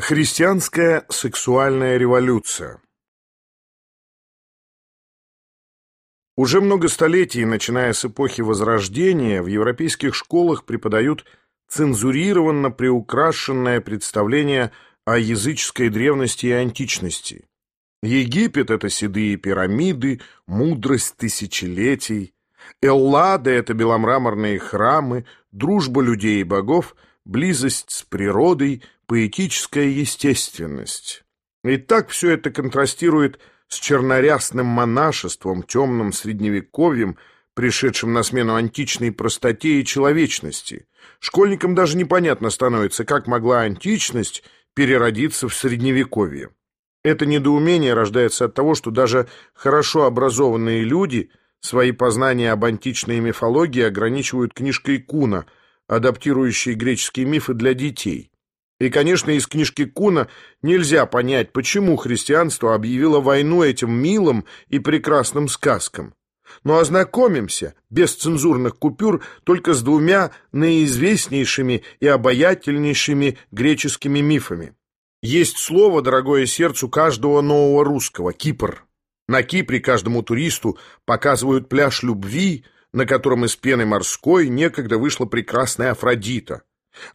Христианская сексуальная революция Уже много столетий, начиная с эпохи Возрождения, в европейских школах преподают цензурированно приукрашенное представление о языческой древности и античности. Египет — это седые пирамиды, мудрость тысячелетий. Эллада — это беломраморные храмы, дружба людей и богов, близость с природой, поэтическая естественность. И так все это контрастирует с чернорясным монашеством, темным средневековьем, пришедшим на смену античной простоте и человечности. Школьникам даже непонятно становится, как могла античность переродиться в средневековье. Это недоумение рождается от того, что даже хорошо образованные люди свои познания об античной мифологии ограничивают книжкой Куна, адаптирующей греческие мифы для детей. И, конечно, из книжки Куна нельзя понять, почему христианство объявило войну этим милым и прекрасным сказкам. Но ознакомимся, без цензурных купюр, только с двумя наиизвестнейшими и обаятельнейшими греческими мифами. Есть слово, дорогое сердцу каждого нового русского – Кипр. На Кипре каждому туристу показывают пляж любви, на котором из пены морской некогда вышла прекрасная Афродита.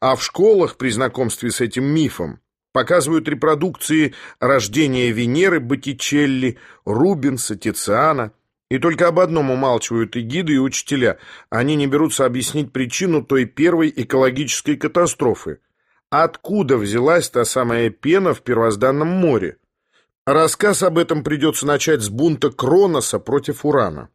А в школах при знакомстве с этим мифом показывают репродукции рождения Венеры Боттичелли, Рубенса, Тициана. И только об одном умалчивают и гиды, и учителя. Они не берутся объяснить причину той первой экологической катастрофы – Откуда взялась та самая пена в первозданном море? Рассказ об этом придется начать с бунта Кроноса против Урана.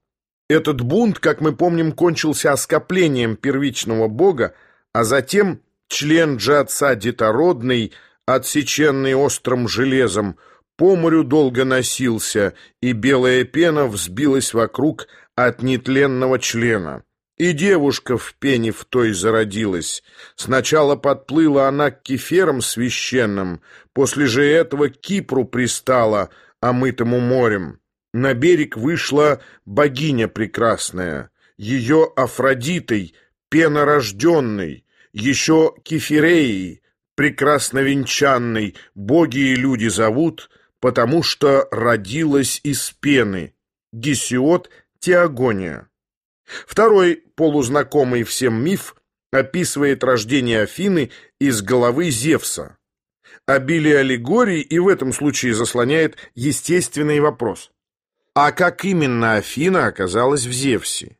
Этот бунт, как мы помним, кончился оскоплением первичного бога, а затем член Джатса детородный, отсеченный острым железом, по морю долго носился, и белая пена взбилась вокруг от нетленного члена. И девушка в пене в той зародилась. Сначала подплыла она к кеферам священным, после же этого к Кипру пристала, омытому морем. На берег вышла богиня прекрасная, ее Афродитой, пенорожденной, еще Кефиреей, прекрасно венчанной, боги и люди зовут, потому что родилась из пены. Гесиод Теогония. Второй полузнакомый всем миф описывает рождение Афины из головы Зевса. Обилие аллегорий и в этом случае заслоняет естественный вопрос. А как именно Афина оказалась в Зевсе?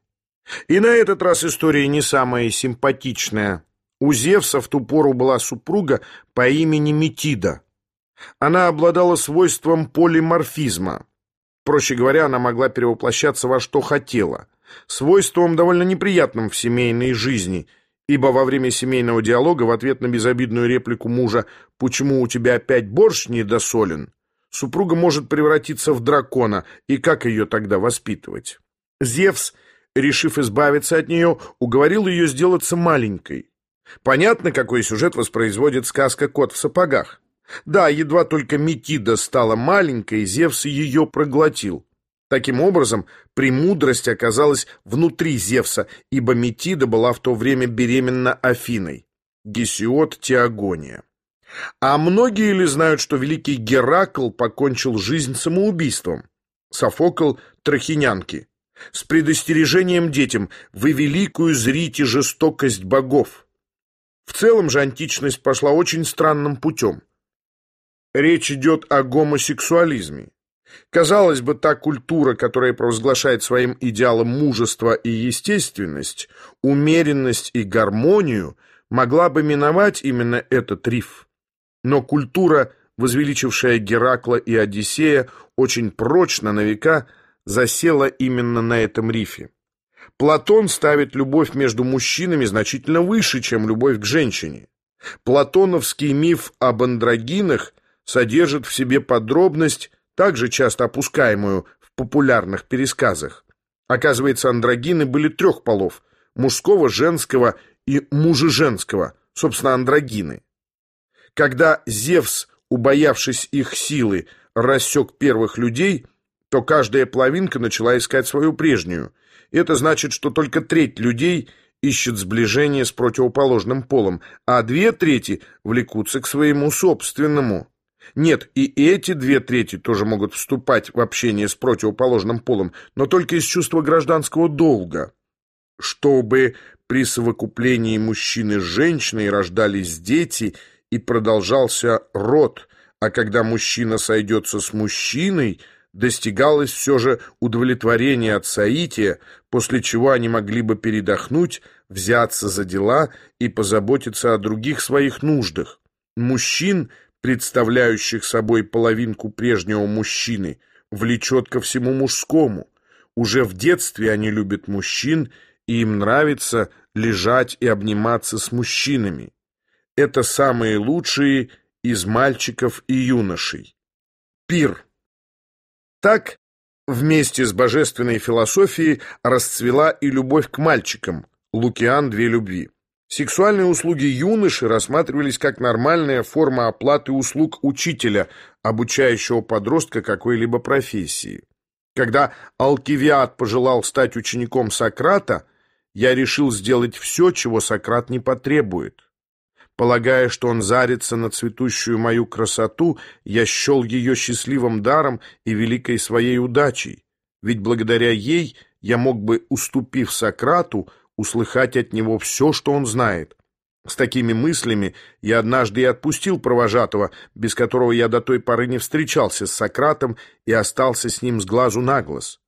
И на этот раз история не самая симпатичная. У Зевса в ту пору была супруга по имени Метида. Она обладала свойством полиморфизма. Проще говоря, она могла перевоплощаться во что хотела – свойством довольно неприятным в семейной жизни, ибо во время семейного диалога в ответ на безобидную реплику мужа «Почему у тебя опять борщ недосолен?» супруга может превратиться в дракона, и как ее тогда воспитывать? Зевс, решив избавиться от нее, уговорил ее сделаться маленькой. Понятно, какой сюжет воспроизводит сказка «Кот в сапогах». Да, едва только Метида стала маленькой, Зевс ее проглотил. Таким образом, премудрость оказалась внутри Зевса, ибо Метида была в то время беременна Афиной. Гесиод Теогония. А многие ли знают, что великий Геракл покончил жизнь самоубийством? Софокл Трахинянки. С предостережением детям «Вы великую зрите жестокость богов». В целом же античность пошла очень странным путем. Речь идет о гомосексуализме. Казалось бы, та культура, которая провозглашает своим идеалом мужество и естественность, умеренность и гармонию, могла бы миновать именно этот риф. Но культура, возвеличившая Геракла и Одиссея, очень прочно на века засела именно на этом рифе. Платон ставит любовь между мужчинами значительно выше, чем любовь к женщине. Платоновский миф об андрогинах содержит в себе подробность, также часто опускаемую в популярных пересказах. Оказывается, андрогины были трех полов – мужского, женского и мужеженского, собственно, андрогины. Когда Зевс, убоявшись их силы, рассек первых людей, то каждая половинка начала искать свою прежнюю. Это значит, что только треть людей ищет сближение с противоположным полом, а две трети влекутся к своему собственному. Нет, и эти две трети тоже могут вступать в общение с противоположным полом, но только из чувства гражданского долга. Чтобы при совокуплении мужчины с женщиной рождались дети и продолжался род, а когда мужчина сойдется с мужчиной, достигалось все же удовлетворение от соития, после чего они могли бы передохнуть, взяться за дела и позаботиться о других своих нуждах. Мужчин – представляющих собой половинку прежнего мужчины, влечет ко всему мужскому. Уже в детстве они любят мужчин, и им нравится лежать и обниматься с мужчинами. Это самые лучшие из мальчиков и юношей. Пир. Так, вместе с божественной философией расцвела и любовь к мальчикам, Лукиан «Две любви». Сексуальные услуги юноши рассматривались как нормальная форма оплаты услуг учителя, обучающего подростка какой-либо профессии. Когда Алкивиад пожелал стать учеником Сократа, я решил сделать все, чего Сократ не потребует. Полагая, что он зарится на цветущую мою красоту, я счел ее счастливым даром и великой своей удачей, ведь благодаря ей я мог бы, уступив Сократу, услыхать от него все, что он знает. С такими мыслями я однажды и отпустил провожатого, без которого я до той поры не встречался с Сократом и остался с ним с глазу на глаз.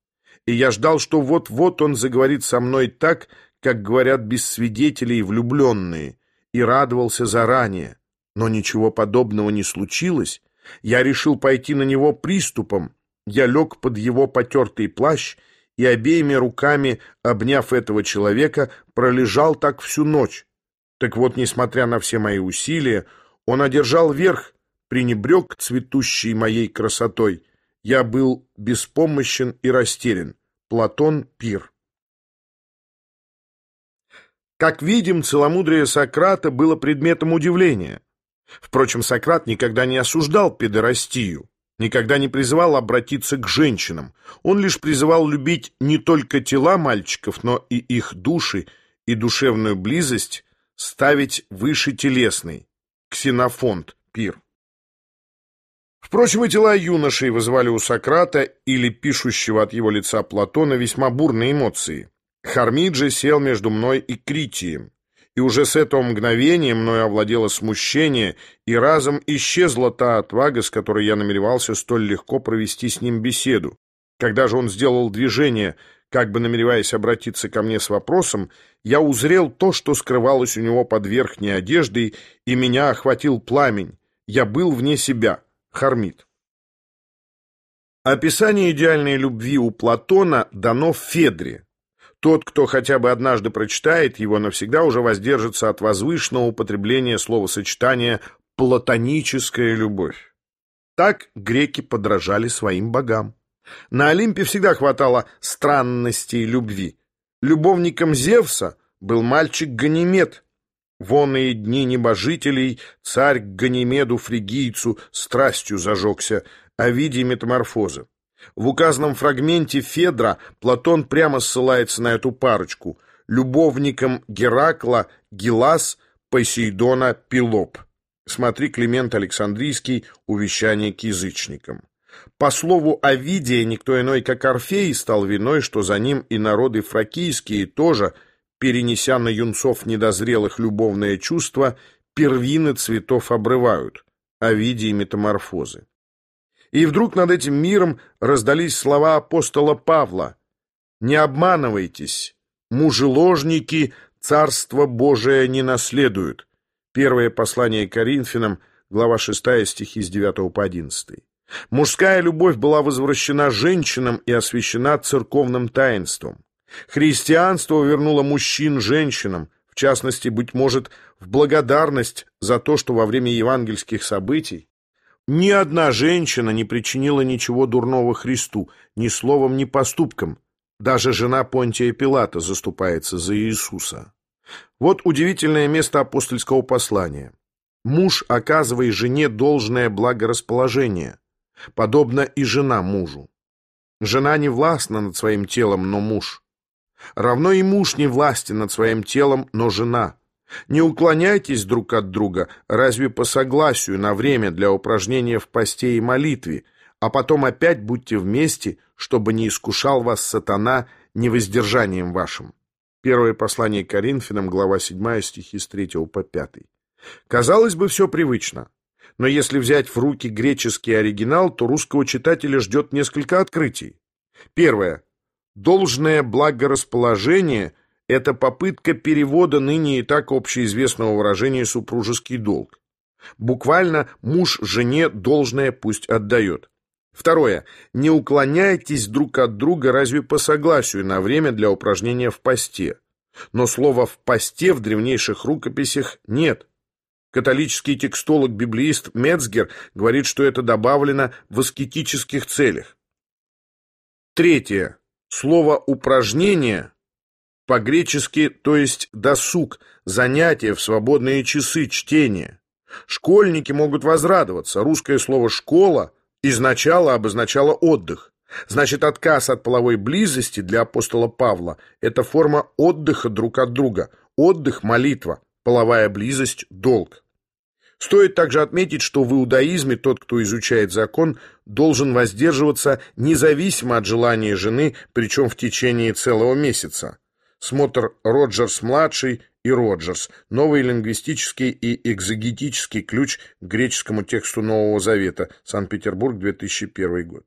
И я ждал, что вот-вот он заговорит со мной так, как говорят без свидетелей влюбленные, и радовался заранее. Но ничего подобного не случилось. Я решил пойти на него приступом. Я лег под его потертый плащ и обеими руками, обняв этого человека, пролежал так всю ночь. Так вот, несмотря на все мои усилия, он одержал верх, пренебрег цветущей моей красотой. Я был беспомощен и растерян. Платон Пир. Как видим, целомудрие Сократа было предметом удивления. Впрочем, Сократ никогда не осуждал педорастию никогда не призывал обратиться к женщинам. Он лишь призывал любить не только тела мальчиков, но и их души, и душевную близость ставить выше телесной. Ксенофонт, пир. Впрочем, и тела юношей вызывали у Сократа или пишущего от его лица Платона весьма бурные эмоции. Хармиджи сел между мной и Критием и уже с этого мгновения мною овладело смущение, и разом исчезла та отвага, с которой я намеревался столь легко провести с ним беседу. Когда же он сделал движение, как бы намереваясь обратиться ко мне с вопросом, я узрел то, что скрывалось у него под верхней одеждой, и меня охватил пламень. Я был вне себя. Хармит. Описание идеальной любви у Платона дано в Федре, тот, кто хотя бы однажды прочитает его, навсегда уже воздержится от возвышенного употребления словосочетания «платоническая любовь». Так греки подражали своим богам. На Олимпе всегда хватало странностей любви. Любовником Зевса был мальчик Ганимед. Вонные дни небожителей царь к Ганимеду фригийцу страстью зажегся, о виде метаморфоза. В указанном фрагменте Федра Платон прямо ссылается на эту парочку – любовником Геракла Гелас, Посейдона Пилоп. Смотри Климент Александрийский «Увещание к язычникам». По слову Овидия, никто иной, как Орфей, стал виной, что за ним и народы фракийские тоже, перенеся на юнцов недозрелых любовное чувство, первины цветов обрывают. Овидий метаморфозы. И вдруг над этим миром раздались слова апостола Павла. «Не обманывайтесь, мужеложники Царство Божие не наследуют». Первое послание Коринфянам, глава 6, стихи с 9 по 11. Мужская любовь была возвращена женщинам и освящена церковным таинством. Христианство вернуло мужчин женщинам, в частности, быть может, в благодарность за то, что во время евангельских событий ни одна женщина не причинила ничего дурного Христу, ни словом, ни поступком. Даже жена Понтия Пилата заступается за Иисуса. Вот удивительное место апостольского послания. Муж оказывает жене должное благорасположение, подобно и жена мужу. Жена не властна над своим телом, но муж. Равно и муж не власти над своим телом, но жена. Не уклоняйтесь друг от друга, разве по согласию на время для упражнения в посте и молитве, а потом опять будьте вместе, чтобы не искушал вас сатана невоздержанием вашим. Первое послание Коринфянам, глава 7, стихи с 3 по 5. Казалось бы, все привычно. Но если взять в руки греческий оригинал, то русского читателя ждет несколько открытий. Первое. Должное благорасположение – это попытка перевода ныне и так общеизвестного выражения «супружеский долг». Буквально муж жене должное пусть отдает. Второе. Не уклоняйтесь друг от друга разве по согласию на время для упражнения в посте. Но слова «в посте» в древнейших рукописях нет. Католический текстолог-библеист Мецгер говорит, что это добавлено в аскетических целях. Третье. Слово «упражнение» по-гречески, то есть досуг, занятие в свободные часы, чтение. Школьники могут возрадоваться. Русское слово «школа» изначало обозначало отдых. Значит, отказ от половой близости для апостола Павла – это форма отдыха друг от друга. Отдых – молитва, половая близость – долг. Стоит также отметить, что в иудаизме тот, кто изучает закон, должен воздерживаться независимо от желания жены, причем в течение целого месяца. Смотр Роджерс-младший и Роджерс. Новый лингвистический и экзегетический ключ к греческому тексту Нового Завета. Санкт-Петербург, 2001 год.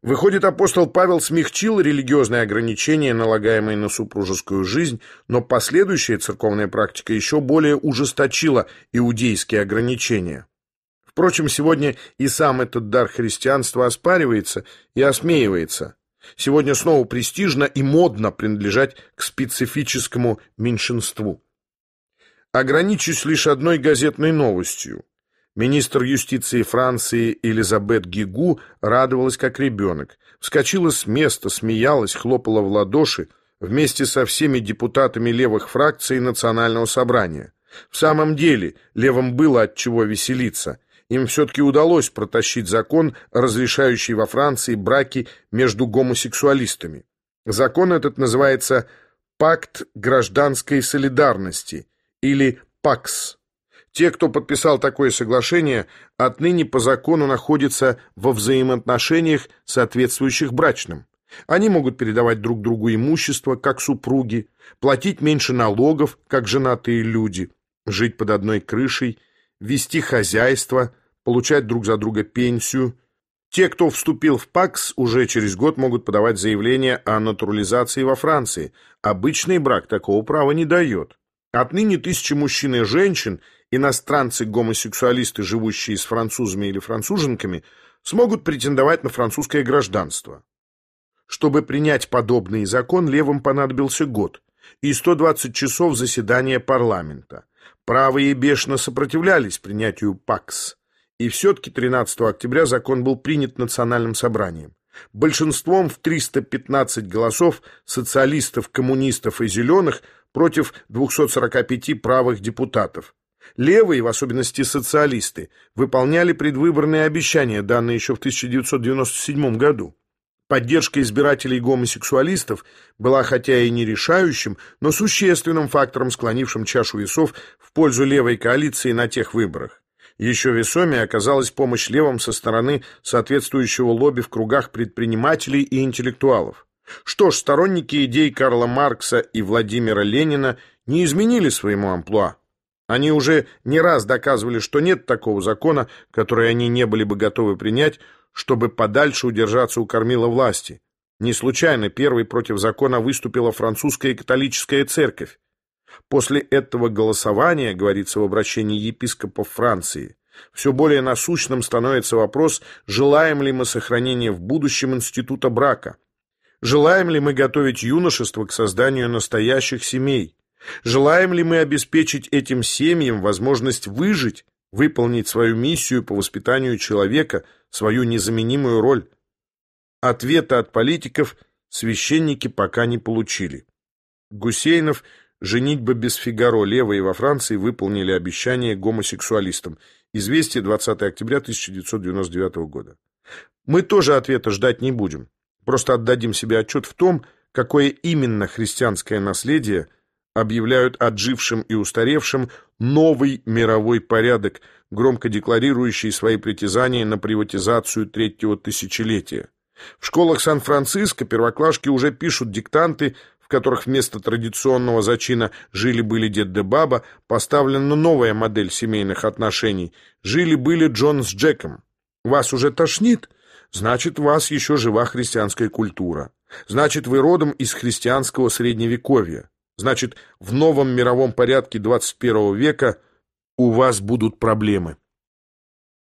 Выходит, апостол Павел смягчил религиозные ограничения, налагаемые на супружескую жизнь, но последующая церковная практика еще более ужесточила иудейские ограничения. Впрочем, сегодня и сам этот дар христианства оспаривается и осмеивается. Сегодня снова престижно и модно принадлежать к специфическому меньшинству. Ограничусь лишь одной газетной новостью. Министр юстиции Франции Элизабет Гигу радовалась как ребенок. Вскочила с места, смеялась, хлопала в ладоши вместе со всеми депутатами левых фракций Национального собрания. В самом деле, левым было от чего веселиться. Им все-таки удалось протащить закон, разрешающий во Франции браки между гомосексуалистами. Закон этот называется «Пакт гражданской солидарности» или «ПАКС». Те, кто подписал такое соглашение, отныне по закону находятся во взаимоотношениях, соответствующих брачным. Они могут передавать друг другу имущество, как супруги, платить меньше налогов, как женатые люди, жить под одной крышей, вести хозяйство, получать друг за друга пенсию. Те, кто вступил в ПАКС, уже через год могут подавать заявление о натурализации во Франции. Обычный брак такого права не дает. Отныне тысячи мужчин и женщин иностранцы-гомосексуалисты, живущие с французами или француженками, смогут претендовать на французское гражданство. Чтобы принять подобный закон, левым понадобился год и 120 часов заседания парламента. Правые бешено сопротивлялись принятию ПАКС, и все-таки 13 октября закон был принят национальным собранием. Большинством в 315 голосов социалистов, коммунистов и зеленых против 245 правых депутатов. Левые, в особенности социалисты, выполняли предвыборные обещания, данные еще в 1997 году. Поддержка избирателей гомосексуалистов была хотя и не решающим, но существенным фактором, склонившим чашу весов в пользу левой коалиции на тех выборах. Еще весомее оказалась помощь левым со стороны соответствующего лобби в кругах предпринимателей и интеллектуалов. Что ж, сторонники идей Карла Маркса и Владимира Ленина не изменили своему амплуа. Они уже не раз доказывали, что нет такого закона, который они не были бы готовы принять, чтобы подальше удержаться у кормила власти. Не случайно первой против закона выступила французская католическая церковь. После этого голосования, говорится в обращении епископов Франции, все более насущным становится вопрос, желаем ли мы сохранения в будущем института брака, желаем ли мы готовить юношество к созданию настоящих семей, Желаем ли мы обеспечить этим семьям возможность выжить, выполнить свою миссию по воспитанию человека, свою незаменимую роль? Ответа от политиков священники пока не получили. Гусейнов «Женитьба без Фигаро» левые во Франции выполнили обещание гомосексуалистам. Известие 20 октября 1999 года. Мы тоже ответа ждать не будем. Просто отдадим себе отчет в том, какое именно христианское наследие объявляют отжившим и устаревшим новый мировой порядок, громко декларирующий свои притязания на приватизацию третьего тысячелетия. В школах Сан-Франциско первоклашки уже пишут диктанты, которых вместо традиционного зачина «жили-были дед да баба» поставлена новая модель семейных отношений «жили-были Джон с Джеком». Вас уже тошнит? Значит, вас еще жива христианская культура. Значит, вы родом из христианского средневековья. Значит, в новом мировом порядке 21 века у вас будут проблемы.